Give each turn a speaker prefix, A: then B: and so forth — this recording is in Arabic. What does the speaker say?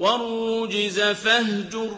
A: وَالرُّجْزَ فَاهْجُرْ